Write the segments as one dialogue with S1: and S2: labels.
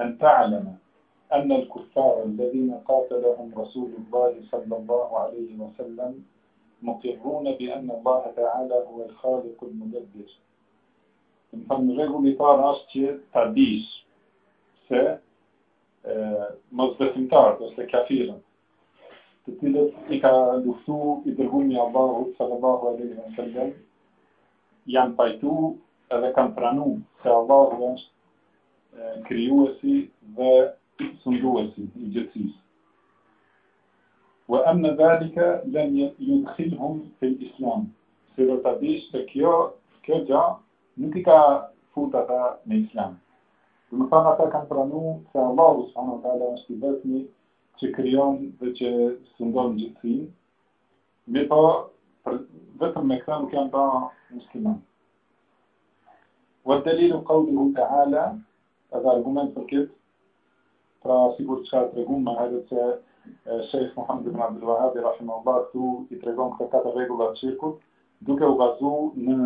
S1: أن تعلم أن الكفار الذين قاتلهم رسول الله صلى الله عليه وسلم مقرون بأن الله تعالى هو الخالق المدبر. فمن غير لطار أشتي تعديس س آه، مزدفنتار بس لكافيرا تتلت إكا دفتو إدرهم يا الله صلى الله عليه وسلم يان بايتو إذا كان برانو سأل الله هو krijuesi dhe sunduesi i gjithësisë. Wa anna zalika lam yudkhilhum fi al-islam. Se do ta dish se kjo kjo gjë nuk i ka fut ata në islam. Domethënë ata kanë pranu se Allahu subhanahu wa taala është i vetmi që krijon dhe që sundon gjithësinë. Mirëpo vetëm me këto nuk janë ba musliman. Ve delilu kauluhu teala, edhe argument për këtë, pra sikur që kam tregu më herët se Shejh Muhammed ibn Abdul Wahabi, rahimehullah, këtu i tregon këto katër rregulla të shirkut, duke u bazu në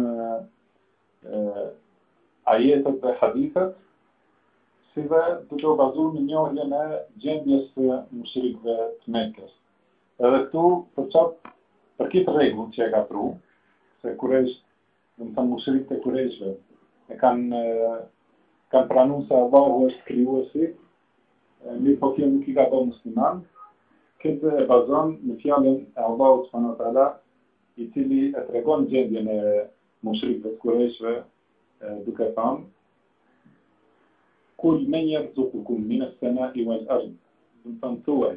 S1: e, ajetet dhe hadithet, si dhe duke u bazu në njohjen e gjendjes të mushrikëve të Mekës. Edhe këtu, për qatë, për kitë rregull që e ka pru, se kurejshët, domethënë mushrikët e kurejshve, e kanë kanë pranu se Allahu është krijuesi, mirëpo kjo nuk i ka bo musliman, këtë e bazon në fjalën e Allahut subhanehu teala, i cili e tregon gjendjen e mushrikëve të kurejshve, duke thënë, kul men jerzukukum mines-semai vel erd, domethënë thuaj,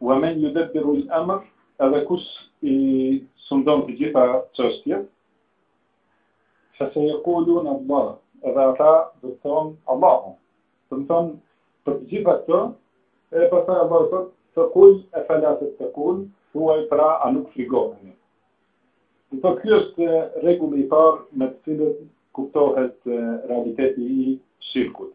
S1: Wa men yudabbiru al-amr, edhe kush i sundon të gjitha çështjet, fa sayqulun Allah, edhe ata do të thonë Allahu. Domethënë për të gjitha këto, e pastaj Allahu thotë fa qul afala tattaqun, thuaj pra a nuk frigoheni. Domethënë ky është rregulli i parë me të cilët kuptohet realiteti i shirkut.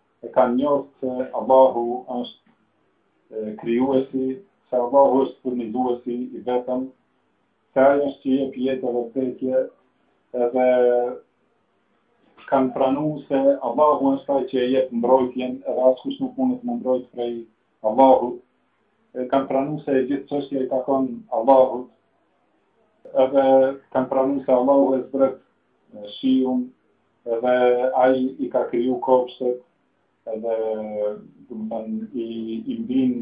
S1: e kanë njoh se Allahu është krijuesi, se Allahu është furnizuesi i vetëm, se ai është që jep jetë dhe vdekje, edhe kanë pranu se Allahu është ai që jep mbrojtjen, edhe askush nuk mundet m'u mbrojt prej Allahut. E kanë pranu se e gjithë çështja i takon Allahut. Edhe kanë pranu se Allahu e zbret shiun edhe ai i ka kriju kopshtet, edhe domethënë i i mbin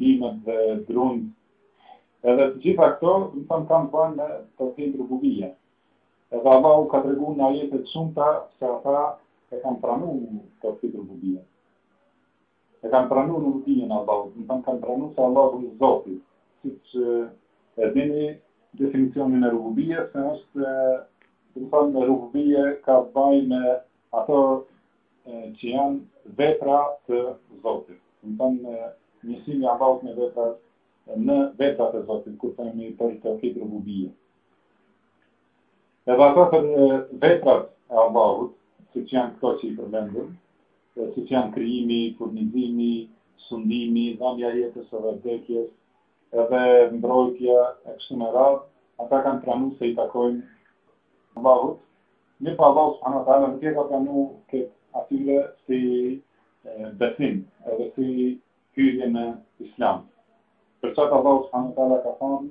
S1: bimët dhe drunjtë. Edhe të gjitha këto, domethënë kanë ba në teuhid rububije. Edhe Allahu ka tregu në ajete të shumta që ata e kanë pranu teuhid rububije. E kanë pranu rububijen e Allahut, domethënë kanë pranu se Allahu është Zoti, siç e dini definicionin e rububijes, se është, domethënë, rububije ka të baj me ato që janë vepra të Zotit. Domethënë njësimi i Allahut në vepra në vepra të Zotit, kur themi teuhid rububije. Edhe ata për veprat e Allahut, siç janë këto që i përmendëm, siç janë krijimi, furnizimi, sundimi, dhënia e jetës edhe vdekjes, edhe mbrojtja e kështu me radhë, ata kanë pranuar se i takojnë Allahut. Mirëpo Allahu subhanahu wa taala nuk e ka pranuar këtë atyre si besim edhe si hyrje në Islam. Për çka Allahu subhanahu wa taala ka thënë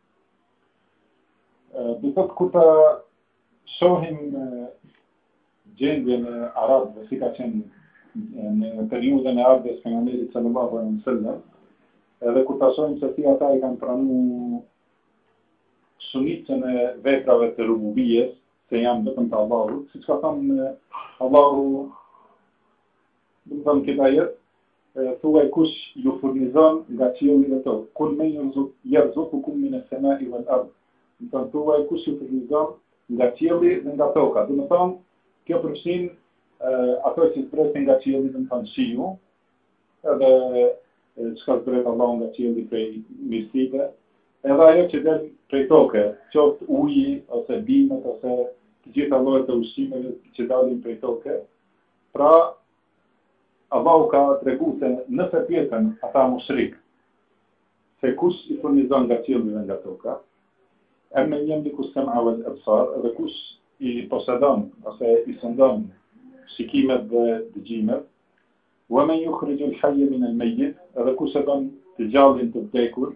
S1: Do të thotë kur ta shohim gjendjen e arabëve si ka qenë në periudhën e ardhjes së pejgamberit sallallahu alaihi wasallam, edhe kur ta shohim se si ata i kanë pranuar shumicën e veprave të rububies, se janë vetëm të Allahut, siç ka thënë Allahu, domethënë ky ajet Thuaj kush ju furnizon nga qielli dhe toka? Kul men jerzu, jerzukukum mines-semai vel erd. Domethënë thuaj kush ju furnizon nga qielli dhe nga toka. Domethënë, kjo përfshin ato që zbresin nga qielli domethënë shiu, edhe çka zbret Allahu nga qielli prej mirësive, edhe ajo që del prej toke, qoftë uji, ose bimët, ose të gjitha llojet e ushqimeve që dalin prej toke, pra Allahu ka tregu se nëse pyeten ata mushrikë se kush i furnizon nga qielli dhe nga toka, emmen yemliku as-sam'a wal-absar, edhe kush i posedon ose i sundon shikimet dhe dëgjimet, wa man yukhriju al-hayya min al-mayyit, edhe kush e bën të gjallin të vdekur,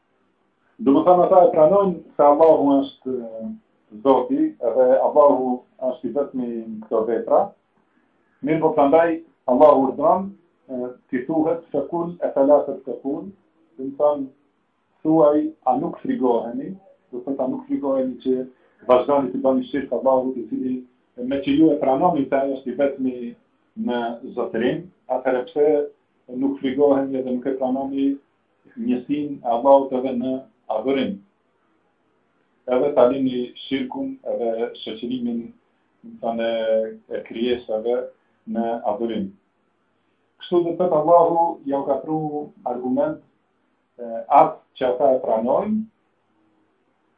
S1: Domethënë ata e pranojnë se Allahu është Zoti dhe Allahu është i vetmi në këto vepra, mirëpo prandaj Allahu urdhëron t'i thuhet fekul e fela tettekun, domethënë thuaj a nuk frigoheni, do të thotë a nuk frigoheni që vazhdoni t'i bëni shirk Allahut të cilin meqë ju e pranoni se ai është i vetmi në zotërim, atëherë pse nuk frigoheni edhe nuk e pranoni njësinë e Allahut edhe në adhurim, edhe ta lini shirkun edhe shoqërimin domethënë e krijesave në adhurim. Kështu do të thotë Allahu jau ka pru argument atë që ata e pranojnë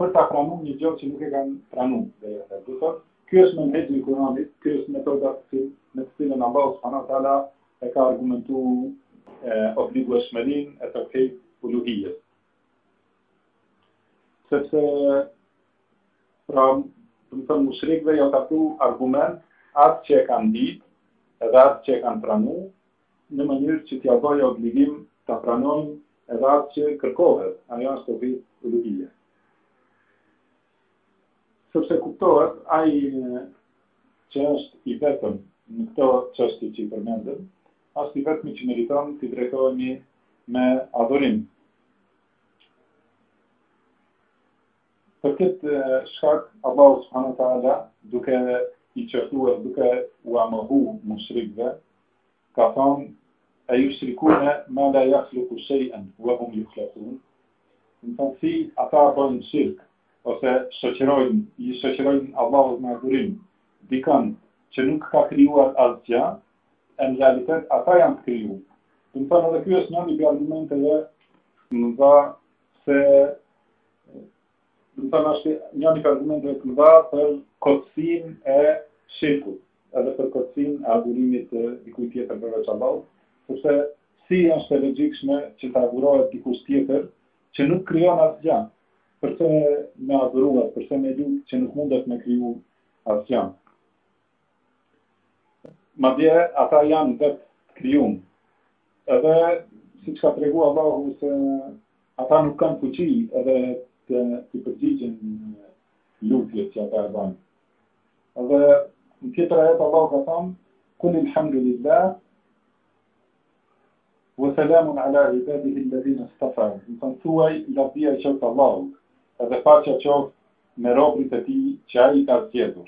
S1: Për ta pranu një gjë që nuk e kanë pranu vehretet. Do thotë, ky është menhexhi kuranor, kjo është metoda të cilë, me të cilën Allahu subhanahu wa taala e ka argumentu obligueshmërinë e teuhid uluhijes. Sepse pra, domethënë mushrikëve ja ka pru argument atë që e kanë ditë dhe atë që e kanë pranu, në mënyrë që t'ia bëjë obligim ta pranojnë edhe atë që kërkohet, ajo është teuhidi uluhije. Sepse kuptohet ai që është i vetëm në këto çështje që i përmendëm, është i vetmi që meriton t'i drejtohemi me adhurim. Për këtë shkak, Allahu subhanahu wa ta'ala, duke i qortuar, duke ua mohu mushrikëve, ka thënë: "E jushrikune ma la yakhluqu shay'an wa hum yukhlaqun?" Domethënë si ata bëjnë shirk ose shoqërojnë, i shoqërojnë Allahut me adhurim dikën që nuk ka krijuar asgjë, e në realitet ata janë të krijuar. Domethënë edhe ky është një prej argumenteve të mëdha se domethënë është një prej argumenteve të mëdha për kotësin e shirkut, edhe për kotësin e adhurimit të dikujt tjetër përveç Allahut, sepse si është e logjikshme që të adhurohet dikush tjetër që nuk krijon asgjë. Përse me adhuruar, përse me lut që nuk mundet me kriju asgjë. Madje ata janë vet të krijuar. Edhe siç ka treguar Allahu se ata nuk kanë fuqi edhe t'i përgjigjen lutjes që ata e bëjnë. Edhe në tjetër ajet Allahu ka thënë Kul alhamdulillah wa salamun ala ibadihi alladhina istafa. Domethënë thuaj lavdia i qoftë Allahut, edhe paqja qoftë me robrit e tij që ai i ka zgjedhur.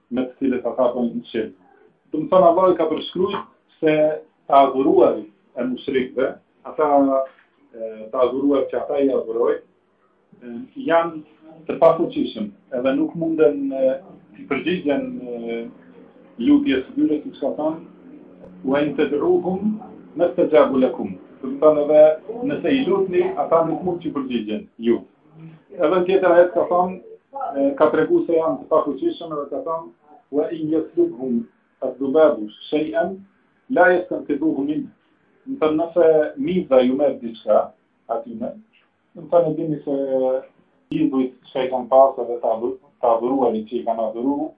S1: me të cilët ata bëjnë shirk. Domethënë Allahu i ka përshkruajt se të adhuruarit e mushrikëve, ata të adhuruar që ata i adhurojnë, janë të pafuqishëm, edhe nuk munden t'i përgjigjen lutjes së tyre, siç ka thënë, wa in ted'uhum, mestexhabu lekum. Domethënë edhe, nëse i lutni, ata nuk mund t'ju përgjigjen ju. Edhe në tjetër ajet ka thonë, ka tregu se janë të pafuqishëm edhe ka thonë, wa in jeslubhum edh-dhubabu shej'en, la jestenkidhuhu minh. Domethënë nëse miza ju merr diçka, atyne, domethënë e dimë se idhujt që i kanë pasë edhe të, adhur, të adhuruarit që i kanë adhuru,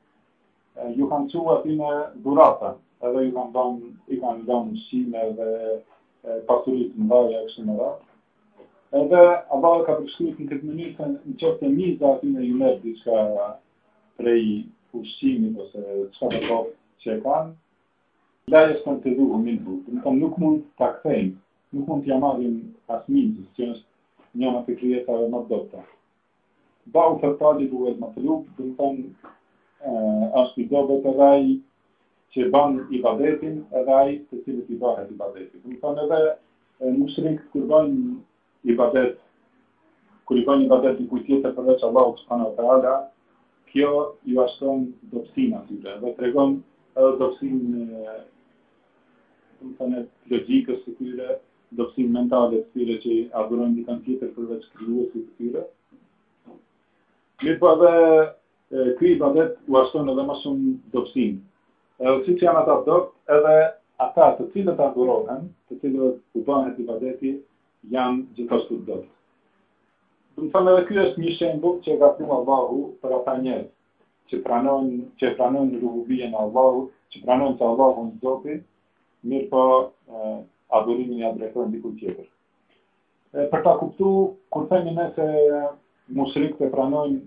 S1: ju kanë çu atyne dhurata, edhe ju kanë dhënë, i kanë dhënë ushqime dhe pasuri të mëdhaja e kështu me radhë. Edhe Allahu ka përshkruajtur në këtë mënyrë se në qoftë se miza atyne ju merr diçka prej ushqimit ose çkado qoftë që e kanë, la jestenkidhuhu minhu, domethënë nuk mund ta kthejnë, nuk mund t'ia marrin as mizës, që është njana prej krijesave më të dobta. Da'ufe talibu uel matlub, domethënë, është i dobet edhe ai që ban ibadetin edhe ai të cilit i bahet ibadeti. Domethënë edhe mushrikët kur bajnë ibadet, kur i bajnë ibadet dikujt tjetër përveç Allah subhanahu wa ta'ala, kjo jua shton dobësinë atyre dhe tregon edhe dobësinë domethënë e logjikës të tyre Dobësinë mentale të tyre që i adhurojnë dikënd tjetër përveç Krijuesit të tyre. Mirëpo edhe ky ibadet ua shton edhe ma shumë dobësinë. Edhe siç janë ata të dobët, edhe ata të cilët adhurohen, të cilëve u bëhet ibadeti, janë gjithashtu të dobët. Domethënë edhe ky është një shembull që e ka thënë Allahu për ata njerëz që pranojnë, që pranojnë rububien e Allahut, që pranojnë se Allahu është Zoti, mirëpo adhurimin ia drejtojnë dikujt tjetër. Për ta kuptu, kur themi ne se mushrikët e pranojnë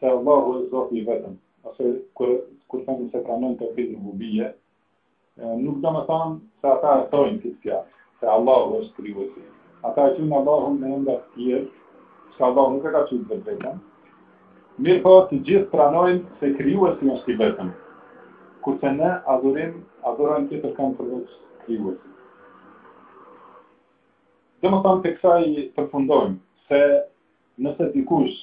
S1: se Allahu është Zoti i vetëm, ose kur kur themi se pranojnë teuhidin rububije, nuk domethënë se ata e thonë këtë fjalë, se Allahu është krijuesi. Ata e quajnë Allahun me emra të tjerë, që Allahu nuk e ka quajtur vetveten, Mirëpo të gjithë pranojnë se Krijuesi është i vetëm, kurse në adhurim adhurojnë tjetër kënd përveç Krijuesit. Domethënë prej kësaj përfundojmë se nëse dikush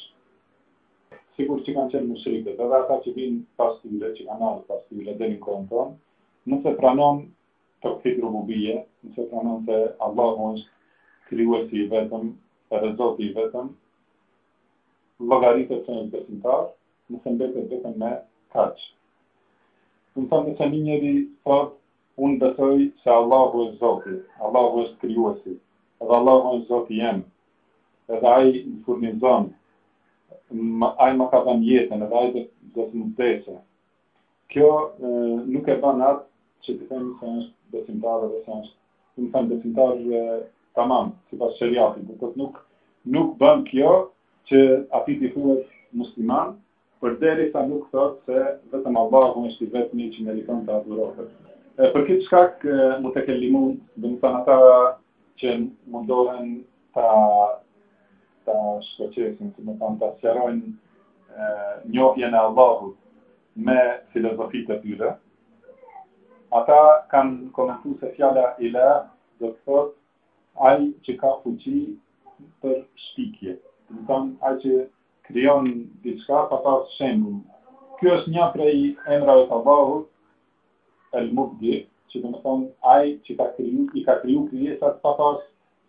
S1: sikur që kanë qenë mushrikët, edhe ata që vinë pas tyre, që kanë ardhur pas tyre deri në kohën tonë, nëse pranon tauhid rububie, nëse pranon se Allahu është krijuesi i vetëm, edhe Zoti i vetëm, llogaritet se është besimtar, nëse mbetet vetëm me kaq. Domethënë nëse një njeri thotë unë besoj se Allahu është Zoti, Allahu është krijuesi, edhe Allahu është Zoti jem, edhe ai më furnizon, më, ai më ka dhënë jetën, edhe ai dhe të më vdesë. Kjo nuk e ban atë që t'i themi se është besimtar dhe se është, domethënë besimtar tamam, sipas sheriatit, do të nuk nuk bën kjo që atij t'i thuhet musliman, përderisa nuk thot se vetëm Allahu është i vetëmi që meriton të adhurohet. Për këtë shkak, mutekelimun, domethënë ata që mundohen ta ta shkoqesin, domethënë, ta sqarojnë njohjen e Allahut me filozofitë e tyre. Ata kanë komentu se fjala ilah do të thot ai që ka fuqi për shpikje. Domethënë, ai që krijon diçka pa pas shembul. Kjo është një prej emrave të Allahut, el mubdi, që domethënë ai që ka kriju, i ka kriju krijesat pa pas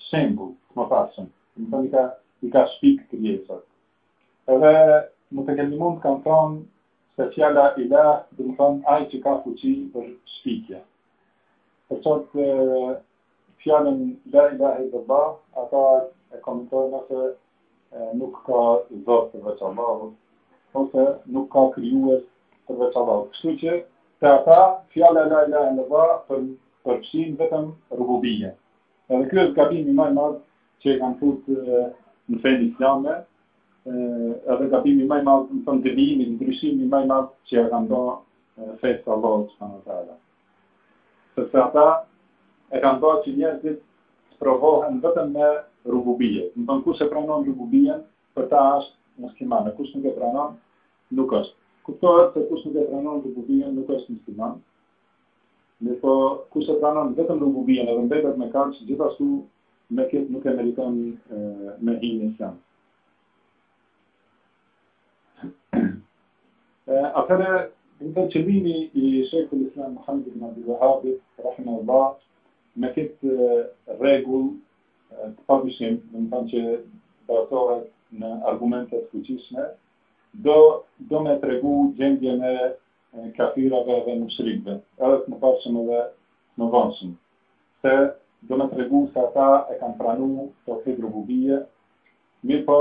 S1: shembull të mëparshëm, domethënë i ka i ka shpik krijesat. Edhe mutekelimunët kanë thënë se fjala ilah domethënë ai që ka fuqi për shpikje. Për qato fjalën la ilahe illallah ata e komentojnë ose nuk ka zot përveç Allahut ose nuk ka krijues përveç Allahut. Kështu që te ata fjala la ilahe illallah për përfshin vetëm rububijen. Edhe ky është gabimi më i madh që e kanë fut në fenë islame, edhe gabimi më i madh, domethënë, devijimi, ndryshimi më i madh që ja kanë bërë fesë së Allahut subhanahu wa taala. Sepse ata e kanë bërë që njerëzit të provohen vetëm me rububije. Domethënë kush e pranon rububijen, për ta është musliman, e kush nuk e pranon, nuk është. Kuptohet se kush nuk e pranon rububijen, nuk është musliman. Mirëpo, kush e pranon vetëm rububien edhe mbetet me kaq, gjithashtu me këtë nuk e meriton me hi në Islam. Atëherë, qëllimi i Sheikhul Islam Muhammed ibn Abdul Wahhab, rahimahullah, me këtë rregull të padyshim, domethënë që bazohet në argumente të fuqishme, do do me tregu gjendjen e kafirëve dhe mushrikëve, edhe të mëparshëm edhe të mëvonshëm, se do me tregu se ata e kanë pranu Tauhid Rububije, mirëpo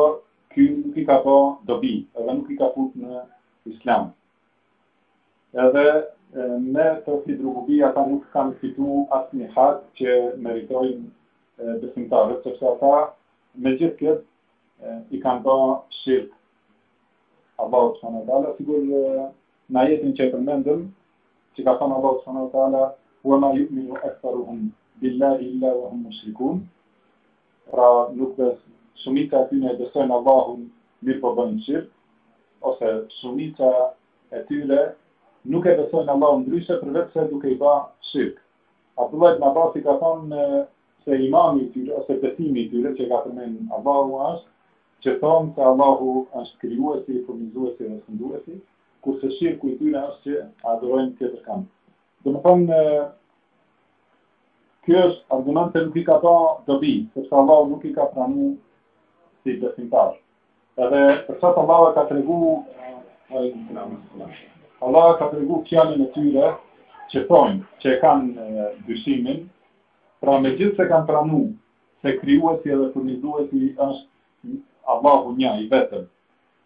S1: ky nuk i ka ba dobi, edhe nuk i ka fut në Islam. Edhe me Tauhid Rububije ata nuk kanë fitu asnjë hak që meritojnë besimtarët, sepse ata me gjithë këtë i kanë ba shirk, Allahu subhanahu wa taala sikur në ajetin që e përmendëm që ka thënë Allahu subhanahu wa taala wa ma yu'minu aktharuhum billahi illa wa hum mushrikun pra nuk bes shumica e tyre e besojnë Allahun mirëpo bëjnë shirk ose shumica e tyre nuk e besojnë Allahun ndryshe përveçse duke i bërë shirk Abdullah ibn Abbasi ka thënë se imani i tyre ose besimi i tyre që ka përmendur Allahu është Që thonë se Allahu është krijuesi, furnizuesi dhe sunduesi, kurse shirku i tyre është që e adhurojnë tjetër kënd. Domethënë Ky është argument se nuk i ka ba dobi, sepse Allahu nuk i ka pranu si besimtar. Edhe për qato Allahu ka tregu, Allahu ka tregu fjalën e tyre që thonë, që e kanë dyshimin, pra megjithëse kanë pranu Se krijuesi edhe furnizuesi është Allahu një, i vetëm.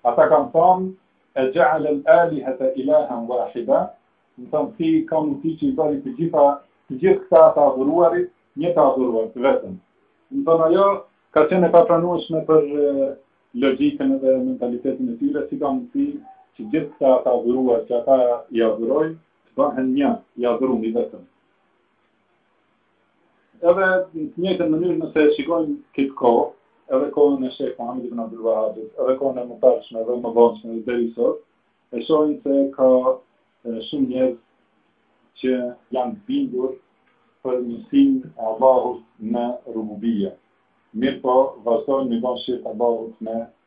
S1: Ata kanë thënë, E ja'ale al-alihata ilahan wahida, do të thonë si ka mundësi që i bëri të gjitha, të gjithë këta të adhuruarit, një të adhuruar, të vetëm. Do të thonë ajo ka qenë e papranueshme për logjikën edhe mentalitetin e tyre, si ka mundësi që gjithë këta të adhuruar që ata i adhurojnë, të bëhen një, i adhuruar, i vetëm. Edhe në të njëjtën mënyrë nëse e shikojmë këtë kohë, edhe kohën e Sheikh Muhammed ibn Abdul Wahhabit, edhe kohën e mëparshme, edhe më të vonshme deri sot, e shohim se ka shumë njerëz që janë bindur për njësinë e Allahut në rububie. Mirëpo, vazhdojnë me i ba shirk Allahut me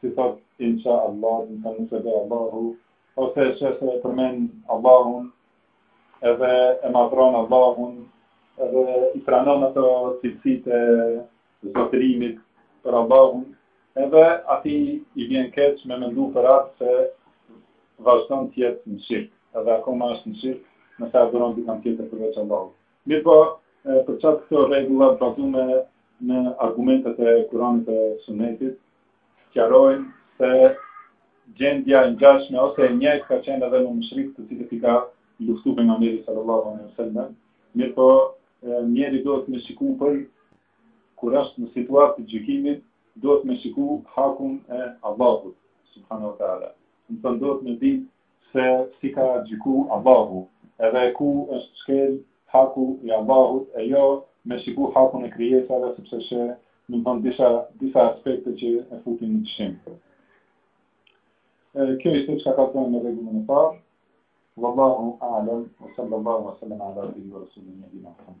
S1: Si thotë Insha Allah, do të thonë nëse do Allahu, ose e sheh se e përmend Allahun, edhe e madhron Allahun, edhe i pranon ato cilësitë e zotërimit për Allahun, edhe atij i vjen keq me mendu për atë se vazhdon të jetë në shirk, edhe akoma është në shirk nëse adhuron dikon tjetër përveç Allahut. Mirëpo, për qat këto rregulla të bazume në argumentet e Kuranit e Sunetit sqarojnë se gjendja e ngjashme ose e njëjtë ka qenë edhe me mushrikët të cilët i ka luftu Pejgamberi sallallahu alaihi wasallam, mirëpo njeri duhet me shiku për kur është në situatë të gjykimit, duhet me shiku hakun e Allahut, subhanahu wa ta'ala. Do të thotë duhet me ditë se si ka gjyku Allahu, edhe ku është shkel haku i Allahut e jo me shiku hakun e krijesave sepse sheh do të thonë disa disa aspekte që e futin në dyshim. Kjo ishte çka ka të bëjë me rregullin e parë. Wallahu a'lam wa sallallahu wa sallam ala abdihi wa rasulihi Muhammad.